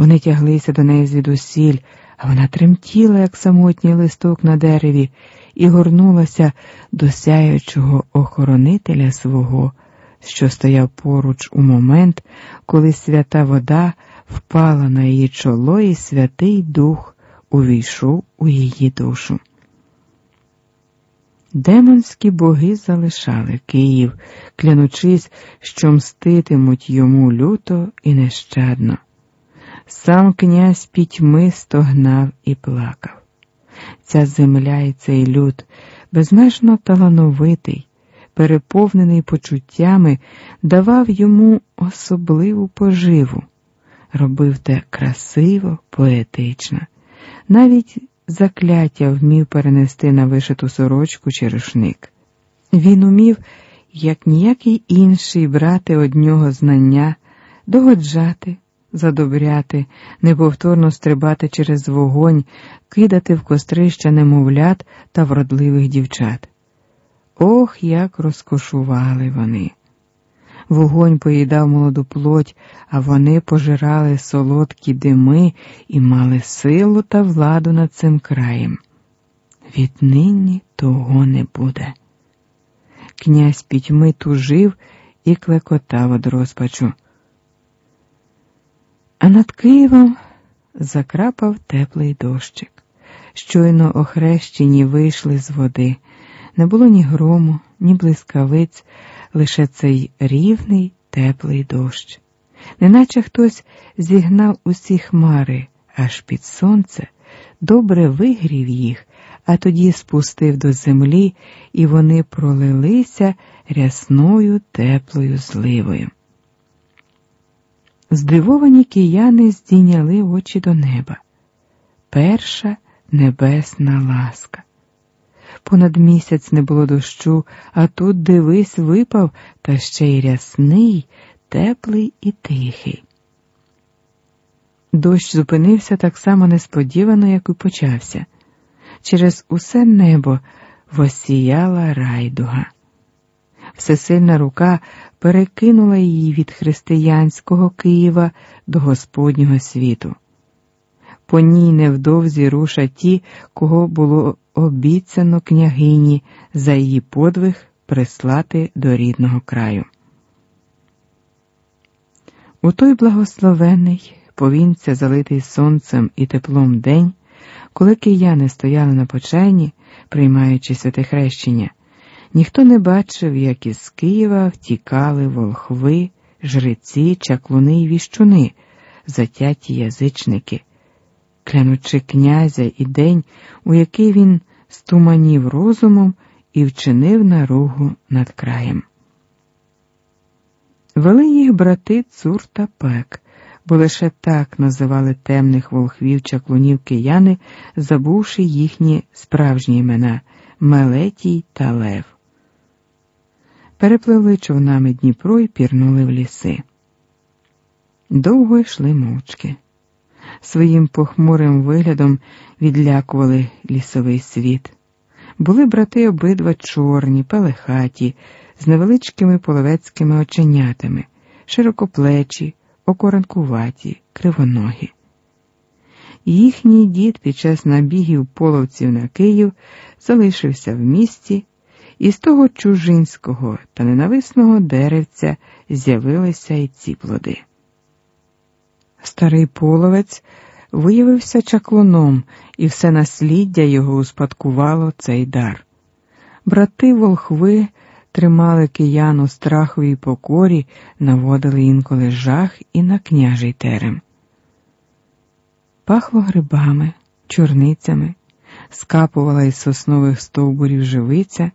Вони тяглися до неї звідусіль, а вона тремтіла, як самотній листок на дереві, і горнулася до сяючого охоронителя свого, що стояв поруч у момент, коли свята вода впала на її чоло, і Святий Дух увійшов у її душу. Демонські боги залишали Київ, клянучись, що мститимуть йому люто і нещадно. Сам князь пітьми стогнав і плакав. Ця земля і цей люд безмежно талановитий, переповнений почуттями, давав йому особливу поживу, робив те красиво, поетично, навіть закляття вмів перенести на вишиту сорочку чи рушник. Він умів, як ніякий інший, брати од нього знання, догоджати задобряти, неповторно стрибати через вогонь, кидати в кострища немовлят та вродливих дівчат. Ох, як розкошували вони. Вогонь поїдав молоду плоть, а вони пожирали солодкі дими і мали силу та владу над цим краєм. Віднині того не буде. Князь пітьми тужив і клекотав од розпачу а над Києвом закрапав теплий дощик. Щойно охрещені вийшли з води. Не було ні грому, ні блискавиць, лише цей рівний теплий дощ. Неначе хтось зігнав усі хмари аж під сонце, добре вигрів їх, а тоді спустив до землі, і вони пролилися рясною теплою зливою. Здивовані кияни здійняли очі до неба. Перша небесна ласка. Понад місяць не було дощу, а тут, дивись, випав, та ще й рясний, теплий і тихий. Дощ зупинився так само несподівано, як і почався. Через усе небо восіяла райдуга. Всесильна рука перекинула її від християнського Києва до Господнього світу. По ній невдовзі руша ті, кого було обіцяно княгині за її подвиг прислати до рідного краю. У той благословений, повінця залитий сонцем і теплом день, коли кияни стояли на почайні, приймаючи святе хрещення. Ніхто не бачив, як із Києва втікали волхви, жреці, чаклуни й віщуни, затяті язичники, клянучи князя і день, у який він стуманів розумом і вчинив наругу над краєм. Вели їх брати Цур та Пек, бо лише так називали темних волхвів чаклунів кияни, забувши їхні справжні імена Мелетій та Лев перепливли човнами Дніпро і пірнули в ліси. Довго йшли мовчки. Своїм похмурим виглядом відлякували лісовий світ. Були брати обидва чорні, пелехаті, з невеличкими половецькими оченятами, широкоплечі, окоранкуваті, кривоногі. Їхній дід під час набігів половців на Київ залишився в місті і з того чужинського та ненависного деревця з'явилися й ці плоди. Старий половець виявився чаклуном, і все насліддя його успадкувало цей дар. Брати волхви тримали кияну страховій покорі, наводили інколи жах і на княжий терем. Пахло грибами, чорницями, скапувала із соснових стовбурів живиця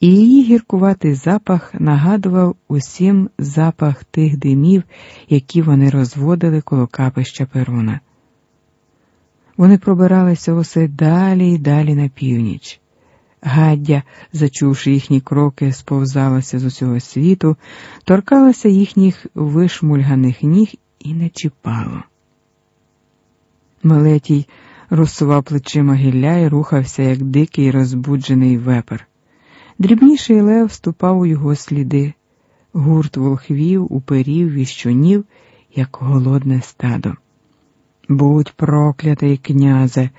і її гіркуватий запах нагадував усім запах тих димів, які вони розводили коло капища Перуна. Вони пробиралися усе далі і далі на північ. Гаддя, зачувши їхні кроки, сповзалася з усього світу, торкалася їхніх вишмульганих ніг і не чіпало. Малетій розсував плечима гілля і рухався, як дикий розбуджений вепер. Дрібніший лев вступав у його сліди, гурт волхвів, уперів, віщунів, як голодне стадо. Будь проклятий, князе,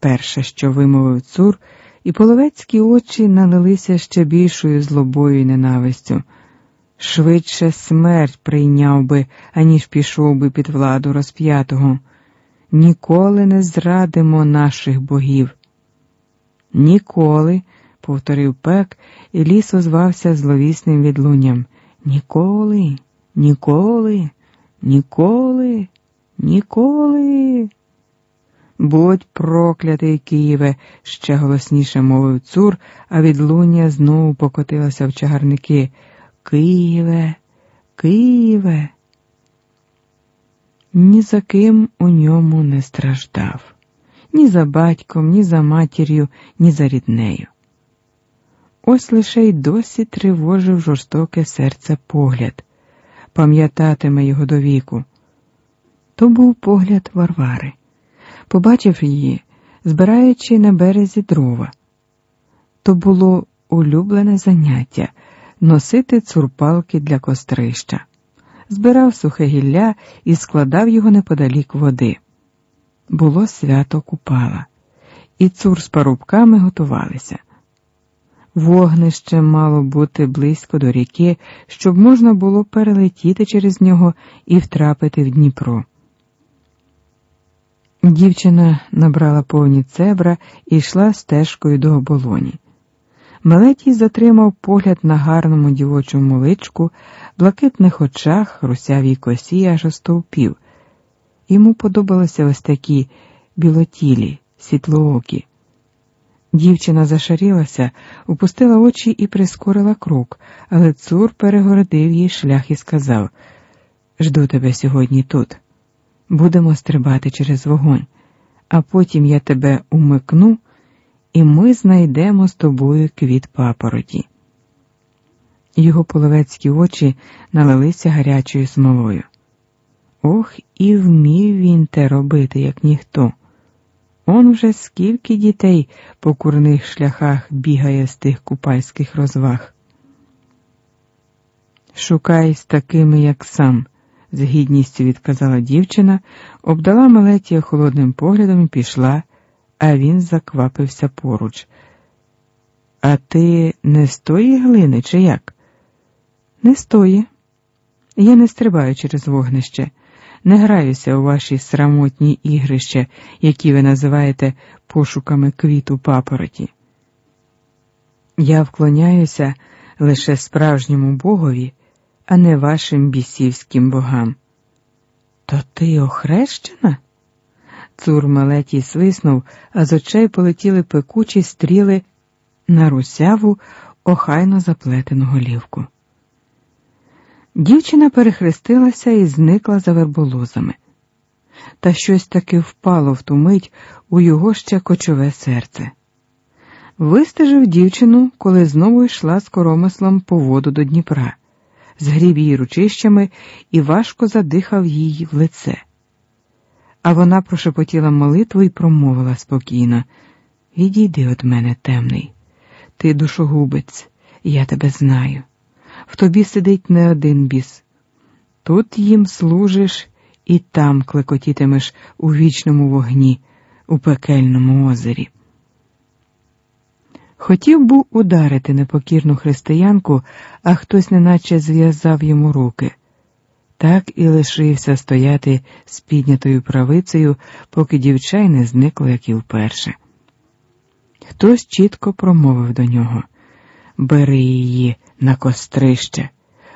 перше, що вимовив цур, і половецькі очі налилися ще більшою злобою і ненавистю. Швидше смерть прийняв би, аніж пішов би під владу розп'ятого. Ніколи не зрадимо наших богів. Ніколи, повторив пек, і ліс озвався зловісним відлунням. Ніколи, ніколи, ніколи, ніколи. Будь проклятий Києве, ще голосніше мовив цур, а відлуння знову покотилося в чагарники. Києве, Києве. Ні за ким у ньому не страждав, ні за батьком, ні за матір'ю, ні за ріднею. Ось лише й досі тривожив жорстоке серце погляд, пам'ятатиме його до віку. То був погляд Варвари. Побачив її, збираючи на березі дрова. То було улюблене заняття носити цурпалки для кострища, збирав сухе гілля і складав його неподалік води. Було свято купала, і цур з парубками готувалися. Вогнище мало бути близько до ріки, щоб можна було перелетіти через нього і втрапити в Дніпро. Дівчина набрала повні цебра і йшла стежкою до оболоні. Мелетій затримав погляд на гарному дівочому личку, блакитних очах, русявій косі, аж остовпів. Йому подобалися ось такі білотілі, світлоокі. Дівчина зашарілася, опустила очі і прискорила крок, але цур перегородив їй шлях і сказав Жду тебе сьогодні тут. Будемо стрибати через вогонь, а потім я тебе умикну і ми знайдемо з тобою квіт папороті. Його половецькі очі налилися гарячою смолою. Ох, і вмів він те робити, як ніхто. Он уже скільки дітей по курних шляхах бігає з тих купальських розваг. Шукай з такими, як сам, з гідністю відказала дівчина, обдала Малетія холодним поглядом і пішла, а він заквапився поруч. А ти не з тої глини, чи як? Не стої. Я не стрибаю через вогнище, не граюся у ваші срамотні ігрища, які ви називаєте пошуками квіту папороті. Я вклоняюся лише справжньому богові, а не вашим бісівським богам. То ти охрещена? Цур малетій свиснув, а з очей полетіли пекучі стріли на русяву, охайно заплетену голівку. Дівчина перехрестилася і зникла за верболозами. Та щось таки впало в ту мить у його ще кочове серце. Вистежив дівчину, коли знову йшла з коромислом по воду до Дніпра, згріб її ручищами і важко задихав їй в лице. А вона прошепотіла молитву і промовила спокійно Відійди від мене, темний, ти душогубець, я тебе знаю. В тобі сидить не один біс. Тут їм служиш і там клекотітимеш у вічному вогні, у пекельному озері. Хотів був ударити непокірну християнку, а хтось неначе зв'язав йому руки так і лишився стояти з піднятою правицею, поки дівчай не зникло, як і вперше. Хтось чітко промовив до нього Бери її на кострище,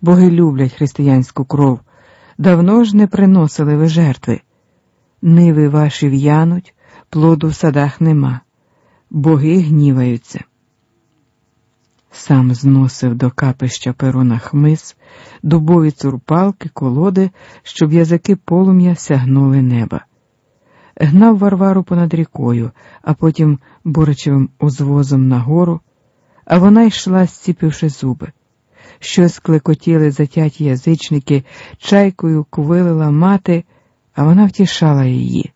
боги люблять християнську кров, давно ж не приносили ви жертви. Ниви ваші в'януть, плоду в садах нема, боги гніваються сам зносив до капища перона хмиз, дубові цурпалки, колоди, щоб язики полум'я сягнули неба. Гнав Варвару понад рікою, а потім буричевим узвозом нагору, а вона йшла, зціпивши зуби. Щось клекотіли затяті язичники, чайкою квилила мати, а вона втішала її.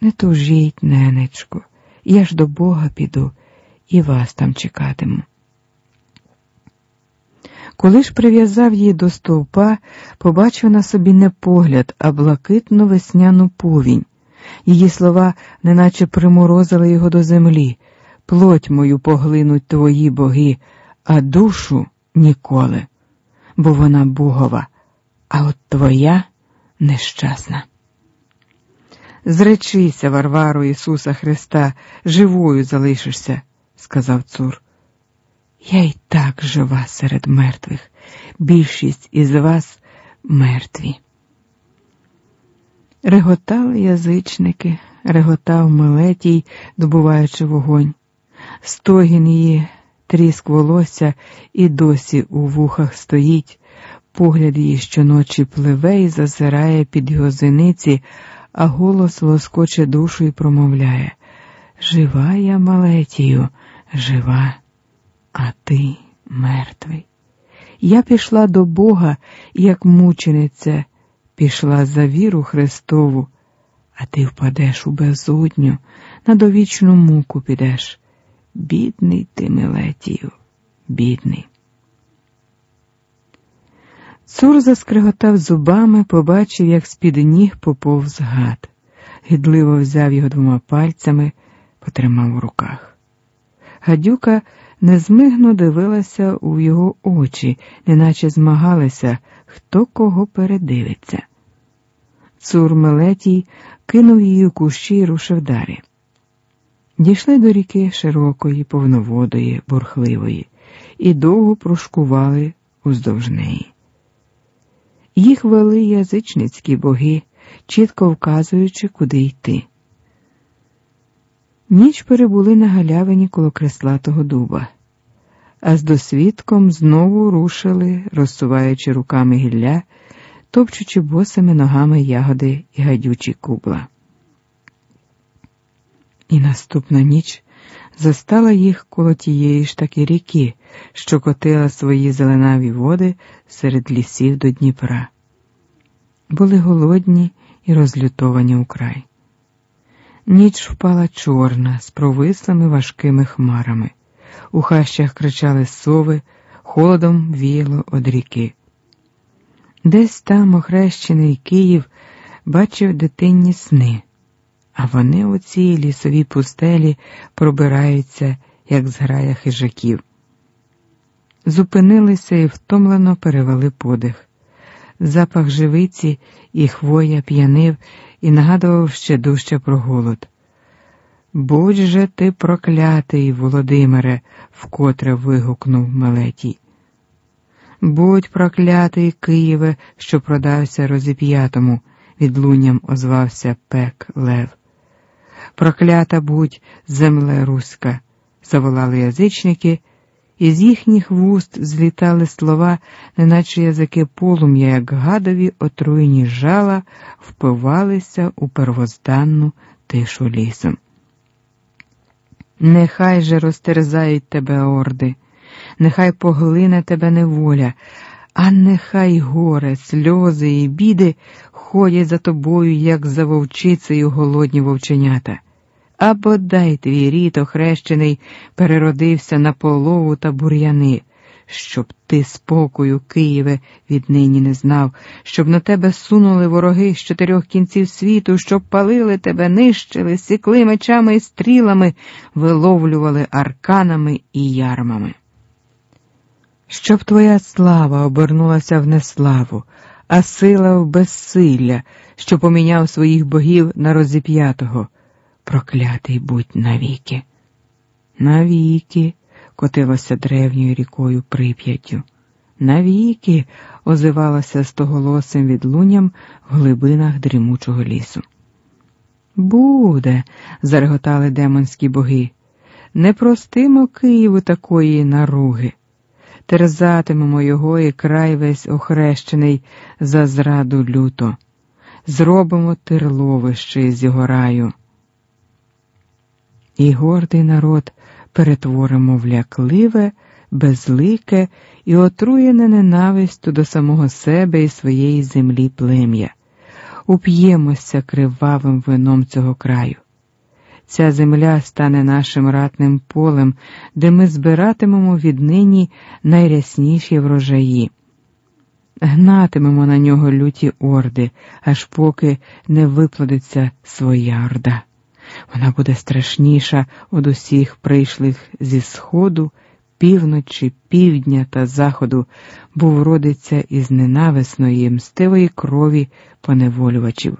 Не тужіть, ненечко, я ж до Бога піду і вас там чекатиму. Коли ж прив'язав її до стовпа, побачив на собі не погляд, а блакитну весняну повінь, Її слова неначе приморозили його до землі. Плоть мою поглинуть твої боги, а душу ніколи, бо вона Богова, а от твоя нещасна. Зречися, Варвару Ісуса Христа, живою залишишся, сказав цур. Я й так жива серед мертвих, більшість із вас мертві. Реготали язичники, реготав Милетій, добуваючи вогонь. Стогін її, тріск волосся і досі у вухах стоїть, погляд її щоночі пливе і зазирає під його зениці, а голос лоскоче душу і промовляє Жива я, Малетію, жива, а ти мертвий. Я пішла до Бога, як мучениця, пішла за віру Христову, а ти впадеш у безодню, на довічну муку підеш. Бідний ти, Милетію, бідний. Цур заскриготав зубами, побачив, як з-під ніг поповз гад. Гідливо взяв його двома пальцями, потримав у руках. Гадюка незмигно дивилася у його очі, неначе змагалася, хто кого передивиться. Цур Мелетій кинув її у кущі і рушив далі. Дійшли до ріки широкої, повноводої, бурхливої, і довго прошкували уздовж неї. Їх вели язичницькі боги, чітко вказуючи, куди йти. Ніч перебули на галявині коло креслатого дуба, а з досвідком знову рушили, розсуваючи руками гілля, топчучи босими ногами ягоди і гадючі кубла. І наступна ніч застала їх коло тієї ж таки ріки, що котила свої зеленаві води серед лісів до Дніпра. Були голодні і розлютовані украй. Ніч впала чорна, з провислими важкими хмарами. У хащах кричали сови, холодом віяло од ріки. Десь там охрещений Київ бачив дитинні сни, а вони у цій лісовій пустелі пробираються, як зграя хижаків. Зупинилися і втомлено перевели подих. Запах живиці і хвоя п'янив і нагадував ще дужче про голод. Будь же ти проклятий, Володимире, вкотре вигукнув Мелетій. Будь проклятий, Києве, що продався розіп'ятому, відлунням озвався пек Лев. Проклята будь земле руська, заволали язичники, і з їхніх вуст злітали слова, неначе язики полум'я, як гадові отруєні жала, впивалися у первозданну тишу лісом. Нехай же розтерзають тебе орди, нехай поглине тебе неволя, а нехай горе, сльози і біди ходять за тобою, як за вовчицею голодні вовченята. А бодай твій рід охрещений переродився на полову та бур'яни, щоб ти спокою, Києве, віднині не знав, щоб на тебе сунули вороги з чотирьох кінців світу, щоб палили тебе, нищили, сікли мечами і стрілами, виловлювали арканами і ярмами. Щоб твоя слава обернулася в неславу, а сила в безсилля, що поміняв своїх богів на розіп'ятого проклятий будь навіки. Навіки, котилося древньою рікою прип'яттю. Навіки, озивалося стоголосим відлунням в глибинах дрімучого лісу. Буде, зареготали демонські боги. Не простимо Києву такої наруги. Терзатимемо його і край весь охрещений за зраду люто. Зробимо терловище з його раю і гордий народ перетворимо в лякливе, безлике і отруєне ненавистю до самого себе і своєї землі плем'я. Уп'ємося кривавим вином цього краю. Ця земля стане нашим ратним полем, де ми збиратимемо віднині найрясніші врожаї. гнатимемо на нього люті орди, аж поки не виплодиться своя орда. Вона буде страшніша од усіх прийшлих зі сходу, півночі, півдня та заходу, бо вродиться із ненависної мстивої крові поневолювачів.